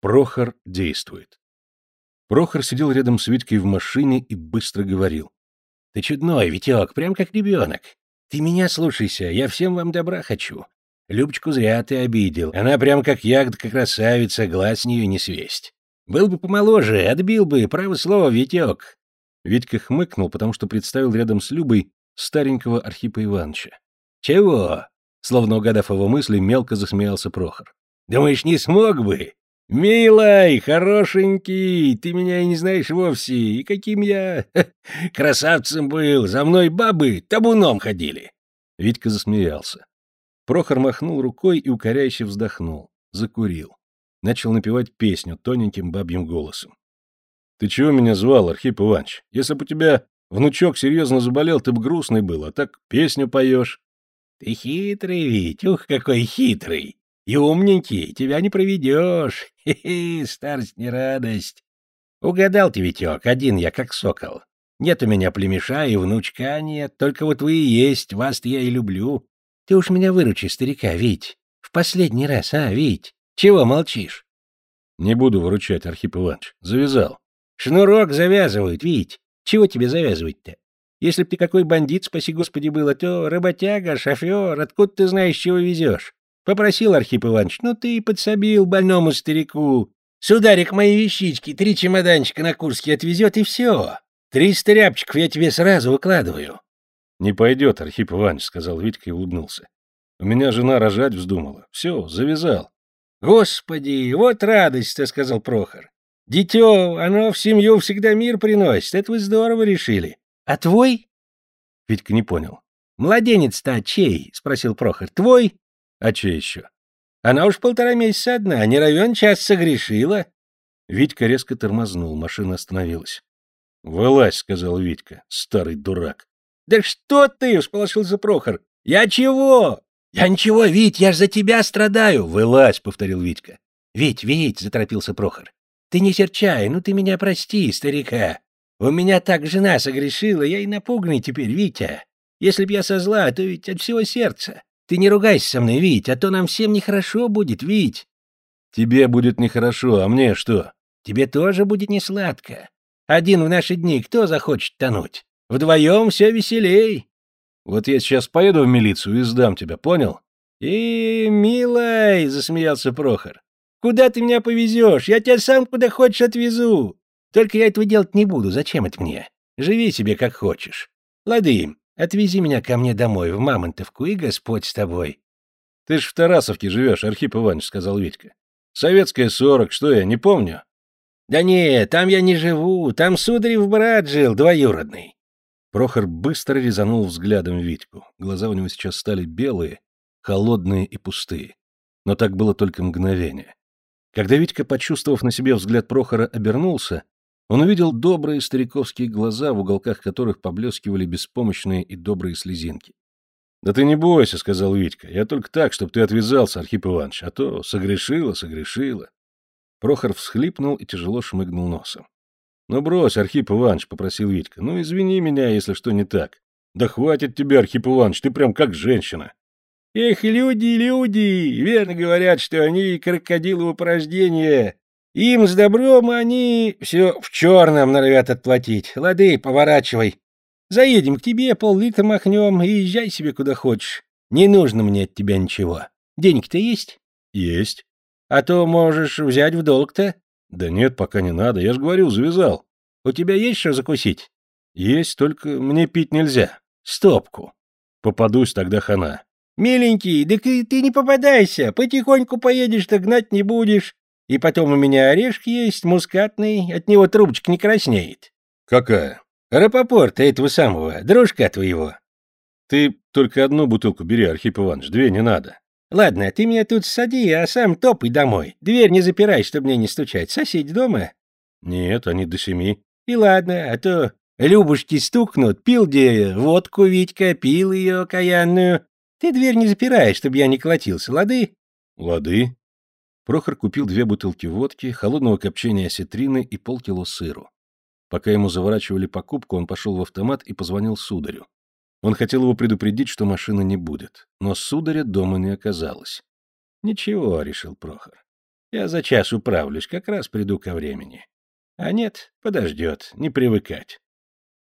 Прохор действует. Прохор сидел рядом с Витькой в машине и быстро говорил. — Ты чудной, Витек, прям как ребенок. Ты меня слушайся, я всем вам добра хочу. Любочку зря ты обидел. Она прям как ягодка красавица, глаз с нее не свесть. Был бы помоложе, отбил бы, право слово, Витек. Витька хмыкнул, потому что представил рядом с Любой старенького Архипа Ивановича. — Чего? — словно угадав его мысли, мелко засмеялся Прохор. — Думаешь, не смог бы? «Милый, хорошенький, ты меня и не знаешь вовсе, и каким я красавцем был, за мной бабы табуном ходили!» Витька засмеялся. Прохор махнул рукой и укоряюще вздохнул, закурил. Начал напевать песню тоненьким бабьим голосом. «Ты чего меня звал, Архип Иванович? Если бы у тебя внучок серьезно заболел, ты бы грустный был, а так песню поешь». «Ты хитрый, ух, какой хитрый!» И умненький, тебя не проведешь. Хе-хе, старость не радость. Угадал ты, Витек, один я как сокол. Нет у меня племеша и внучка нет, только вот вы и есть, вас-то я и люблю. Ты уж меня выручи, старика, Вить. В последний раз, а, Вить? Чего молчишь? Не буду выручать, Архип Иванович. Завязал. Шнурок завязывают, Вить. Чего тебе завязывать-то? Если б ты какой бандит, спаси господи, было, то работяга, шофер, откуда ты знаешь, чего везешь? Попросил Архип Иванович, ну ты и подсобил больному старику. Сударик мои вещички, три чемоданчика на Курске отвезет, и все. Триста рябчиков я тебе сразу выкладываю. — Не пойдет, Архип Иванович, — сказал Витька и улыбнулся. — У меня жена рожать вздумала. Все, завязал. — Господи, вот радость-то, — сказал Прохор. — Дитё, оно в семью всегда мир приносит. Это вы здорово решили. А твой? Витька не понял. — Младенец-то чей? — спросил Прохор. — Твой? А че еще? Она уж полтора месяца одна, не равен час согрешила. Витька резко тормознул, машина остановилась. — Вылазь, — сказал Витька, старый дурак. — Да что ты, — всполошился Прохор. — Я чего? — Я ничего, Вить, я ж за тебя страдаю. — Вылазь, — повторил Витька. — Вить, Вить, — заторопился Прохор. — Ты не серчай, ну ты меня прости, старика. У меня так жена согрешила, я и напуганный теперь, Витя. Если б я со зла, то ведь от всего сердца. Ты не ругайся со мной, Вить, а то нам всем нехорошо будет, Вить. Тебе будет нехорошо, а мне что? Тебе тоже будет несладко. Один в наши дни кто захочет тонуть? Вдвоем все веселей. Вот я сейчас поеду в милицию и сдам тебя, понял? И, милый, засмеялся Прохор. Куда ты меня повезешь? Я тебя сам куда хочешь отвезу. Только я этого делать не буду. Зачем это мне? Живи себе как хочешь. Лады, Отвези меня ко мне домой, в Мамонтовку, и Господь с тобой. — Ты ж в Тарасовке живешь, Архип Иванович, — сказал Витька. — Советская сорок, что я, не помню? — Да не, там я не живу, там Сударев брат жил, двоюродный. Прохор быстро резанул взглядом Витьку. Глаза у него сейчас стали белые, холодные и пустые. Но так было только мгновение. Когда Витька, почувствовав на себе взгляд Прохора, обернулся, он увидел добрые стариковские глаза, в уголках которых поблескивали беспомощные и добрые слезинки. — Да ты не бойся, — сказал Витька, — я только так, чтобы ты отвязался, Архип Иванович, а то согрешила, согрешила. Прохор всхлипнул и тяжело шмыгнул носом. — Ну брось, Архип Иванович, — попросил Витька, — ну извини меня, если что не так. Да хватит тебе, Архип Иванович, ты прям как женщина. — Эх, люди, люди, верно говорят, что они крокодилово порождение, им с добром они все в черном норовят отплатить. Лады, поворачивай. Заедем к тебе, пол-литра махнем и езжай себе куда хочешь. Не нужно мне от тебя ничего. Денег-то есть? Есть. А то можешь взять в долг-то? Да нет, пока не надо. Я же говорил, завязал. У тебя есть что закусить? Есть, только мне пить нельзя. Стопку. Попадусь, тогда хана. Миленький, да ты, ты не попадайся. Потихоньку поедешь-то гнать не будешь. И потом у меня орешки есть, мускатный, от него трубочка не краснеет. Какая? Рапопорта этого самого, дружка твоего. Ты только одну бутылку бери, Архип Иванович, две не надо. Ладно, ты меня тут сади, а сам топай домой. Дверь не запирай, чтобы мне не стучать. Соседи дома? Нет, они до семи. И ладно, а то Любушки стукнут, пил где водку Витька, пил ее окаянную. Ты дверь не запирай, чтобы я не колотился, лады? Лады. Прохор купил две бутылки водки, холодного копчения осетрины и полкило сыру. Пока ему заворачивали покупку, он пошел в автомат и позвонил сударю. Он хотел его предупредить, что машины не будет, но сударя дома не оказалось. «Ничего», — решил Прохор. Я за час управлюсь, как раз приду ко времени. А нет, подождет, не привыкать.